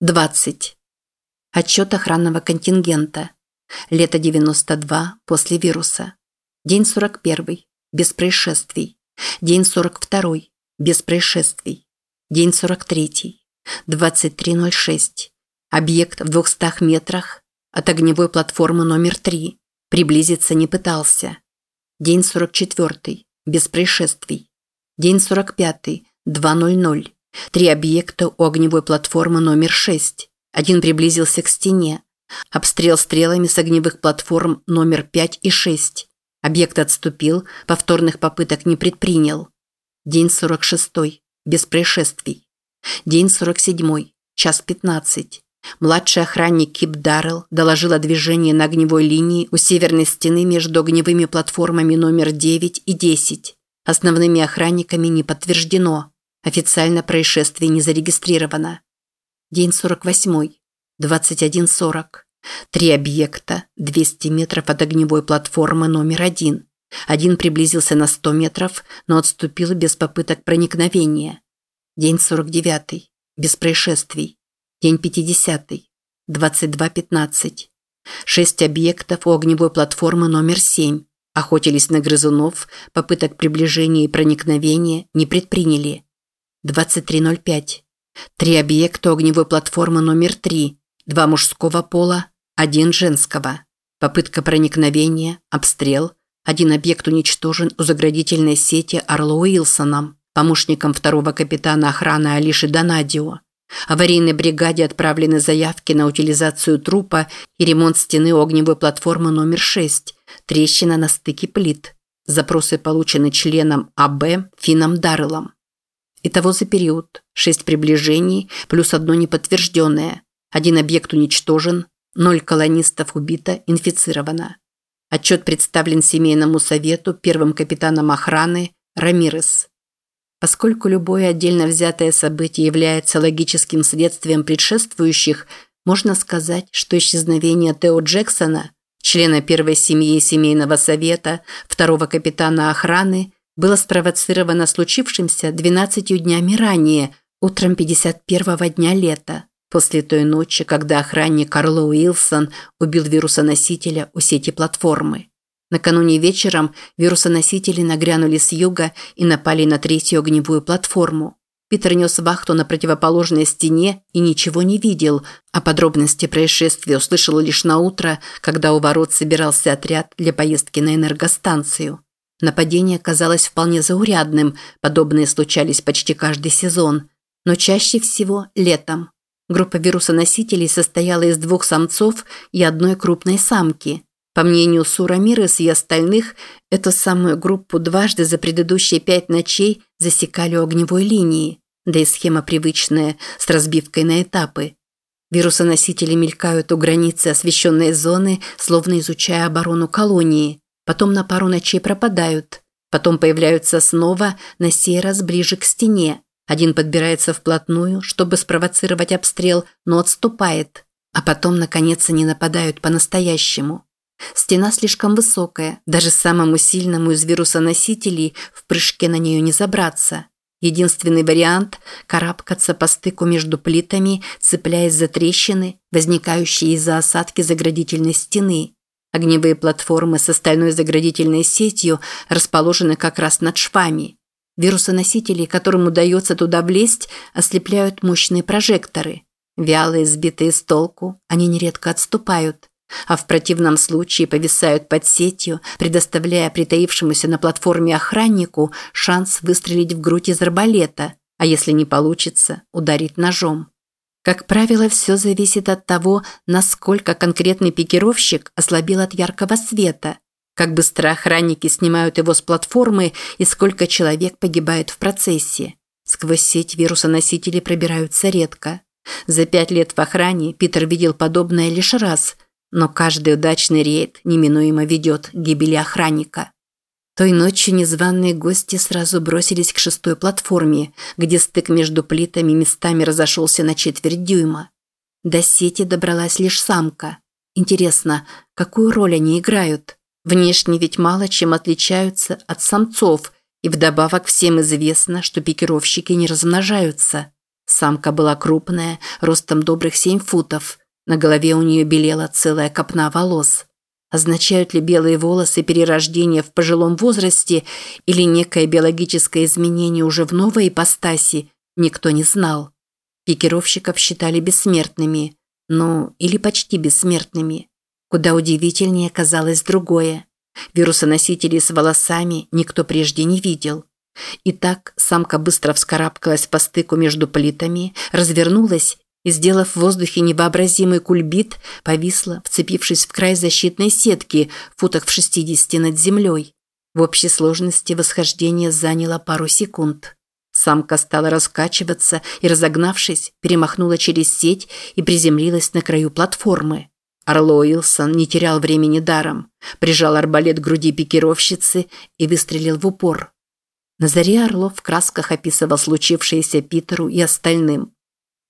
20. Отчет охранного контингента. Лето 92 после вируса. День 41. Без происшествий. День 42. Без происшествий. День 43. 23.06. Объект в 200 метрах от огневой платформы номер 3. Приблизиться не пытался. День 44. Без происшествий. День 45. 2.00. Три объекта у огневой платформы номер 6. Один приблизился к стене. Обстрел стрелами с огневых платформ номер 5 и 6. Объект отступил, повторных попыток не предпринял. День 46. Без происшествий. День 47. Час 15. Младший охранник Кип Даррелл доложил о движении на огневой линии у северной стены между огневыми платформами номер 9 и 10. Основными охранниками не подтверждено. Официально происшествие не зарегистрировано. День 48. 21.40. Три объекта, 200 метров от огневой платформы номер один. Один приблизился на 100 метров, но отступил без попыток проникновения. День 49. Без происшествий. День 50. 22.15. Шесть объектов у огневой платформы номер 7. Охотились на грызунов, попыток приближения и проникновения не предприняли. 23.05. Три объекта огневой платформы номер 3. Два мужского пола, один женского. Попытка проникновения, обстрел. Один объект уничтожен у заградительной сети Орло Уилсоном, помощником второго капитана охраны Алиши Донадио. Аварийной бригаде отправлены заявки на утилизацию трупа и ремонт стены огневой платформы номер 6, трещина на стыке плит. Запросы получены членом АБ Фином Дарреллом. Итого за период шесть приближений плюс одно неподтвержденное. Один объект уничтожен, ноль колонистов убито, инфицировано. Отчет представлен семейному совету первым капитаном охраны Рамирес. Поскольку любое отдельно взятое событие является логическим следствием предшествующих, можно сказать, что исчезновение Тео Джексона, члена первой семьи семейного совета, второго капитана охраны, было спровоцировано случившимся 12 днями ранее, утром 51-го дня лета, после той ночи, когда охранник Карло Уилсон убил вирусоносителя у сети платформы. Накануне вечером вирусоносители нагрянули с юга и напали на третью огневую платформу. Питер нес вахту на противоположной стене и ничего не видел, а подробности происшествия услышал лишь на утро, когда у ворот собирался отряд для поездки на энергостанцию. Нападение казалось вполне заурядным, подобные случались почти каждый сезон, но чаще всего летом. Группа вирусоносителей состояла из двух самцов и одной крупной самки. По мнению Сура Мирес и остальных, эту самую группу дважды за предыдущие пять ночей засекали огневой линии, да и схема привычная, с разбивкой на этапы. Вирусоносители мелькают у границы освещенной зоны, словно изучая оборону колонии – потом на пару ночей пропадают, потом появляются снова, на сей раз ближе к стене. Один подбирается вплотную, чтобы спровоцировать обстрел, но отступает, а потом, наконец, они нападают по-настоящему. Стена слишком высокая, даже самому сильному из вирусоносителей в прыжке на нее не забраться. Единственный вариант – карабкаться по стыку между плитами, цепляясь за трещины, возникающие из-за осадки заградительной стены. Огневые платформы с остальной заградительной сетью расположены как раз над швами. Вирусоносители, которым удается туда влезть, ослепляют мощные прожекторы. Вялые, сбитые с толку, они нередко отступают, а в противном случае повисают под сетью, предоставляя притаившемуся на платформе охраннику шанс выстрелить в грудь из арбалета, а если не получится, ударить ножом. Как правило, все зависит от того, насколько конкретный пикировщик ослабил от яркого света, как быстро охранники снимают его с платформы и сколько человек погибает в процессе. Сквозь сеть вирусоносители пробираются редко. За пять лет в охране Питер видел подобное лишь раз, но каждый удачный рейд неминуемо ведет к гибели охранника. Той ночью незваные гости сразу бросились к шестой платформе, где стык между плитами местами разошелся на четверть дюйма. До сети добралась лишь самка. Интересно, какую роль они играют? Внешне ведь мало чем отличаются от самцов, и вдобавок всем известно, что пикировщики не размножаются. Самка была крупная, ростом добрых семь футов. На голове у нее белела целая копна волос. Означают ли белые волосы перерождение в пожилом возрасте или некое биологическое изменение уже в новой ипостаси, никто не знал. Пикировщиков считали бессмертными, ну, или почти бессмертными. Куда удивительнее казалось другое. Вирусоносителей с волосами никто прежде не видел. Итак, самка быстро вскарабкалась по стыку между плитами, развернулась и, сделав в воздухе невообразимый кульбит, повисла, вцепившись в край защитной сетки, футах в 60 над землей. В общей сложности восхождение заняло пару секунд. Самка стала раскачиваться и, разогнавшись, перемахнула через сеть и приземлилась на краю платформы. Орло Уилсон не терял времени даром, прижал арбалет к груди пикировщицы и выстрелил в упор. На заре Орлов в красках описывал случившееся Питеру и остальным.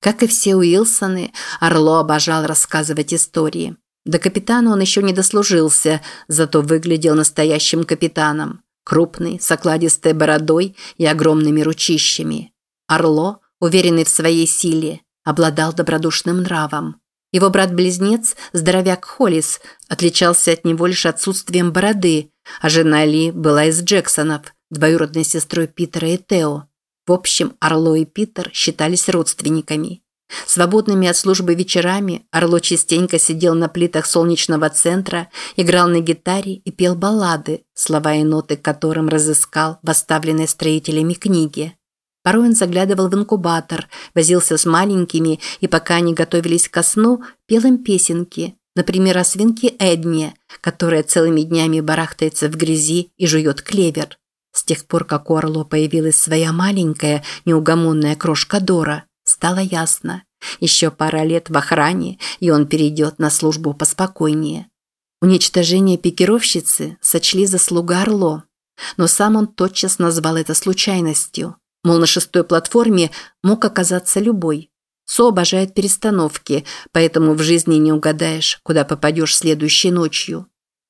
Как и все Уилсоны, Орло обожал рассказывать истории. До капитана он еще не дослужился, зато выглядел настоящим капитаном. Крупный, с окладистой бородой и огромными ручищами. Орло, уверенный в своей силе, обладал добродушным нравом. Его брат-близнец, здоровяк Холлис, отличался от него лишь отсутствием бороды, а жена Ли была из Джексонов, двоюродной сестрой Питера и Тео. В общем, Орло и Питер считались родственниками. Свободными от службы вечерами Орло частенько сидел на плитах солнечного центра, играл на гитаре и пел баллады, слова и ноты которым разыскал в оставленной строителями книге. Порой он заглядывал в инкубатор, возился с маленькими и пока они готовились ко сну, пел им песенки, например, о свинке Эдне, которая целыми днями барахтается в грязи и жует клевер. С тех пор, как у Орло появилась своя маленькая, неугомонная крошка Дора, стало ясно. Еще пара лет в охране, и он перейдет на службу поспокойнее. Уничтожение пикировщицы сочли заслуга Орло, но сам он тотчас назвал это случайностью. Мол, на шестой платформе мог оказаться любой. Со обожает перестановки, поэтому в жизни не угадаешь, куда попадешь следующей ночью.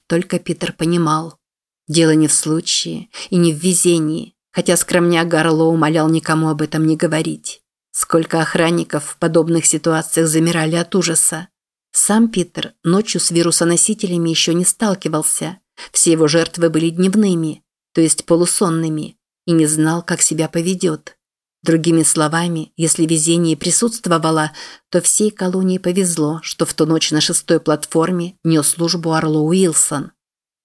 Только Питер понимал. Дело не в случае и не в везении, хотя скромняк Гарло умолял никому об этом не говорить. Сколько охранников в подобных ситуациях замирали от ужаса. Сам Питер ночью с вирусоносителями еще не сталкивался. Все его жертвы были дневными, то есть полусонными, и не знал, как себя поведет. Другими словами, если везение присутствовало, то всей колонии повезло, что в ту ночь на шестой платформе нес службу Орло Уилсон.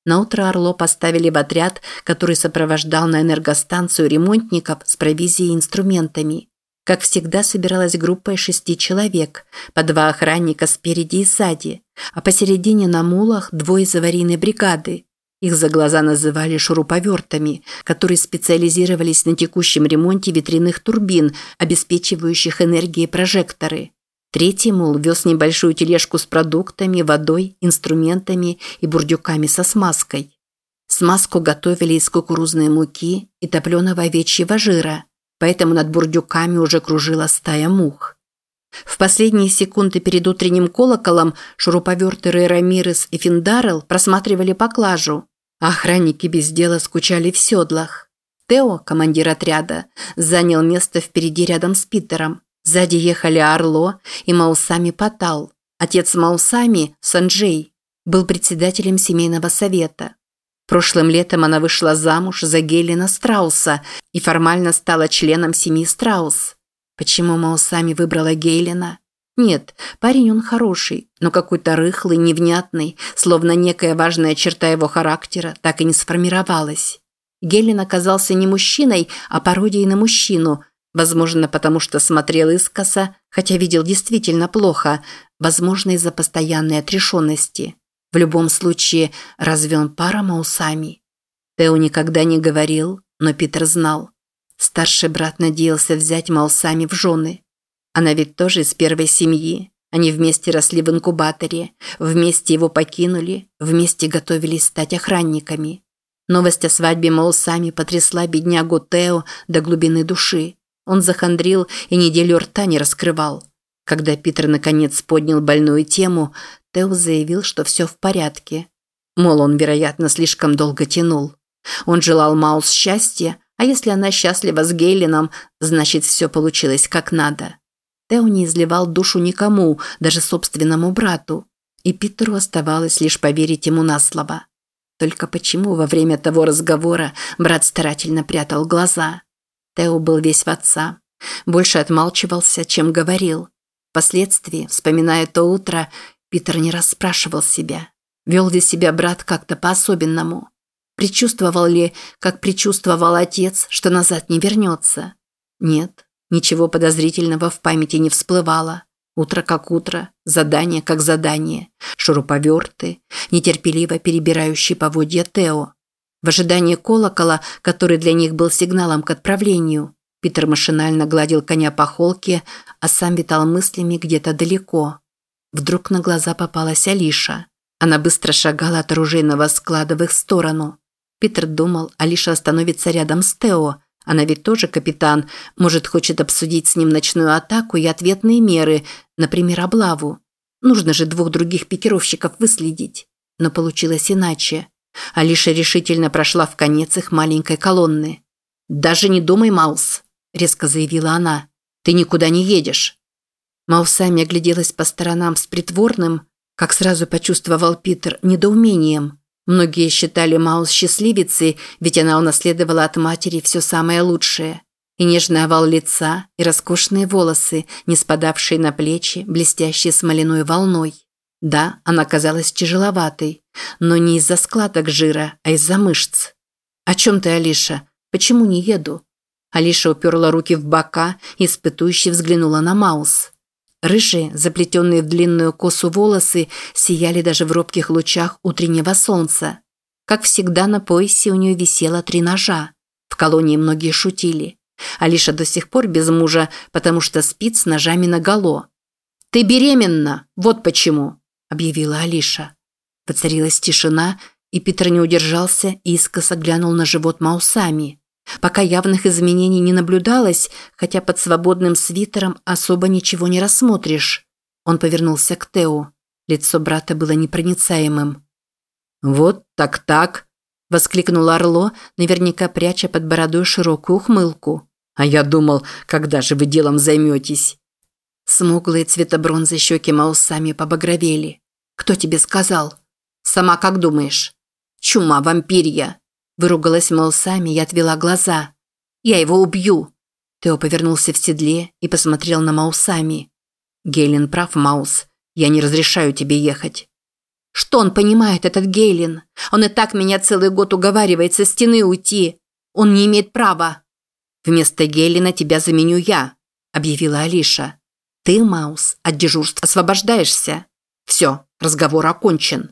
Наутро Орло поставили в отряд, который сопровождал на энергостанцию ремонтников с провизией и инструментами. Как всегда, собиралась группа из шести человек, по два охранника спереди и сзади, а посередине на мулах двое из аварийной бригады. Их за глаза называли шуруповертами, которые специализировались на текущем ремонте ветряных турбин, обеспечивающих энергией прожекторы. Третий, мол, вез небольшую тележку с продуктами, водой, инструментами и бурдюками со смазкой. Смазку готовили из кукурузной муки и топленого овечьего жира, поэтому над бурдюками уже кружила стая мух. В последние секунды перед утренним колоколом шуруповерты Рэй Рамирес и Финдарел просматривали поклажу, а охранники без дела скучали в седлах. Тео, командир отряда, занял место впереди рядом с Питером. Сзади ехали Орло и Маусами Патал. Отец Маусами, Санджей, был председателем семейного совета. Прошлым летом она вышла замуж за Гелина Страуса и формально стала членом семьи Страус. Почему Маусами выбрала Гейлина? Нет, парень он хороший, но какой-то рыхлый, невнятный, словно некая важная черта его характера так и не сформировалась. Гелин оказался не мужчиной, а пародией на мужчину – Возможно, потому что смотрел искоса, хотя видел действительно плохо, возможно, из-за постоянной отрешенности. В любом случае, разве он пара Маусами? Тео никогда не говорил, но Питер знал. Старший брат надеялся взять Маусами в жены. Она ведь тоже из первой семьи. Они вместе росли в инкубаторе, вместе его покинули, вместе готовились стать охранниками. Новость о свадьбе Маусами потрясла беднягу Тео до глубины души. Он захандрил и неделю рта не раскрывал. Когда Питер наконец поднял больную тему, Тео заявил, что все в порядке. Мол, он, вероятно, слишком долго тянул. Он желал Маус счастья, а если она счастлива с Гейлином, значит, все получилось как надо. Тео не изливал душу никому, даже собственному брату. И Питеру оставалось лишь поверить ему на слово. Только почему во время того разговора брат старательно прятал глаза? Тео был весь в отца. Больше отмалчивался, чем говорил. Впоследствии, вспоминая то утро, Питер не расспрашивал себя. Вел ли себя брат как-то по-особенному? Причувствовал ли, как причувствовал отец, что назад не вернется? Нет, ничего подозрительного в памяти не всплывало. Утро как утро, задание как задание, шуруповерты, нетерпеливо перебирающий поводья Тео. В ожидании колокола, который для них был сигналом к отправлению, Питер машинально гладил коня по холке, а сам витал мыслями где-то далеко. Вдруг на глаза попалась Алиша. Она быстро шагала от оружейного склада в их сторону. Питер думал, Алиша остановится рядом с Тео. Она ведь тоже капитан, может, хочет обсудить с ним ночную атаку и ответные меры, например, облаву. Нужно же двух других пикировщиков выследить. Но получилось иначе. Алиша решительно прошла в конец их маленькой колонны. «Даже не думай, Маус», – резко заявила она. «Ты никуда не едешь». Маусами огляделась по сторонам с притворным, как сразу почувствовал Питер, недоумением. Многие считали Маус счастливицей, ведь она унаследовала от матери все самое лучшее. И нежный овал лица, и роскошные волосы, не спадавшие на плечи, блестящие смоляной волной. Да, она казалась тяжеловатой, но не из-за складок жира, а из-за мышц. «О чем ты, Алиша? Почему не еду?» Алиша уперла руки в бока и испытующе взглянула на Маус. Рыжие, заплетенные в длинную косу волосы, сияли даже в робких лучах утреннего солнца. Как всегда, на поясе у нее висело три ножа. В колонии многие шутили. Алиша до сих пор без мужа, потому что спит с ножами наголо. «Ты беременна! Вот почему!» – объявила Алиша. Поцарилась тишина, и Питер не удержался и искоса глянул на живот Маусами. Пока явных изменений не наблюдалось, хотя под свободным свитером особо ничего не рассмотришь. Он повернулся к Тео. Лицо брата было непроницаемым. «Вот так-так!» – воскликнул Орло, наверняка пряча под бородой широкую ухмылку. «А я думал, когда же вы делом займетесь?» Смуглые цвета бронзы щеки Маусами побагровели. «Кто тебе сказал?» «Сама как думаешь?» «Чума вампирья!» Выругалась Маусами и отвела глаза. «Я его убью!» Тео повернулся в седле и посмотрел на Маусами. «Гейлин прав, Маус. Я не разрешаю тебе ехать». «Что он понимает, этот Гейлин? Он и так меня целый год уговаривает со стены уйти. Он не имеет права». «Вместо Гейлина тебя заменю я», – объявила Алиша. «Ты, Маус, от дежурств освобождаешься. Все, разговор окончен».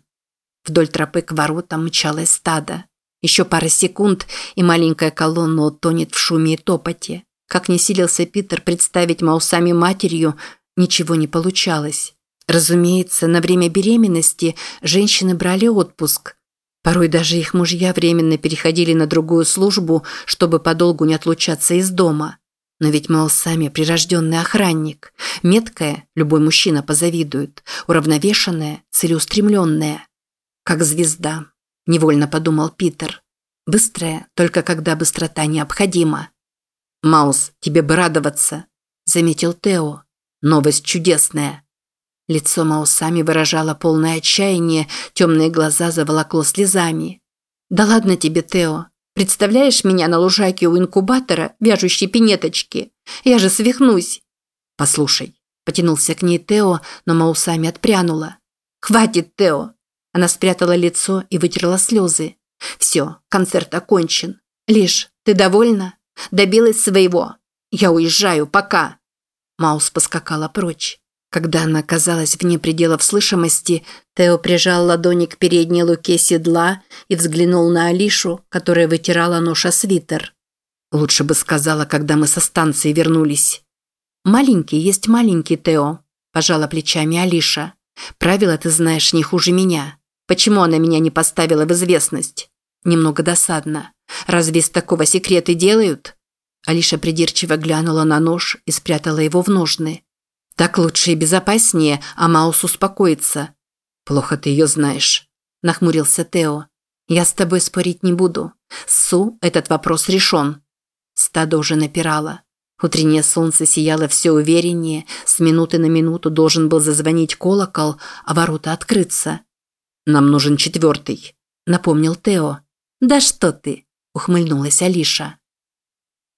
Вдоль тропы к воротам мчалось стадо. Еще пара секунд, и маленькая колонна утонет в шуме и топоте. Как не силился Питер представить Маусами матерью, ничего не получалось. Разумеется, на время беременности женщины брали отпуск. Порой даже их мужья временно переходили на другую службу, чтобы подолгу не отлучаться из дома. Но ведь Маусами прирожденный охранник. Меткая, любой мужчина позавидует. Уравновешенная, целеустремленная. Как звезда невольно подумал Питер. Быстрая, только когда быстрота необходима. «Маус, тебе бы радоваться», – заметил Тео. «Новость чудесная». Лицо Маусами выражало полное отчаяние, темные глаза заволокло слезами. «Да ладно тебе, Тео. Представляешь меня на лужайке у инкубатора, вяжущей пинеточки? Я же свихнусь!» «Послушай», – потянулся к ней Тео, но Маусами отпрянула. «Хватит, Тео. Она спрятала лицо и вытерла слезы. «Все, концерт окончен. Лишь, ты довольна? Добилась своего. Я уезжаю, пока!» Маус поскакала прочь. Когда она оказалась вне пределов слышимости, Тео прижал ладони к передней луке седла и взглянул на Алишу, которая вытирала нож свитер. «Лучше бы сказала, когда мы со станции вернулись». «Маленький есть маленький, Тео», – пожала плечами Алиша. «Правила ты знаешь не хуже меня. Почему она меня не поставила в известность? Немного досадно. Разве из такого секреты делают? Алиша придирчиво глянула на нож и спрятала его в ножны. Так лучше и безопаснее, а Маус успокоится. Плохо ты ее знаешь, нахмурился Тео. Я с тобой спорить не буду. Су, этот вопрос решен. Стадо уже напирало. Утреннее солнце сияло все увереннее, с минуты на минуту должен был зазвонить колокол, а ворота открыться. «Нам нужен четвертый», – напомнил Тео. «Да что ты!» – ухмыльнулась Алиша.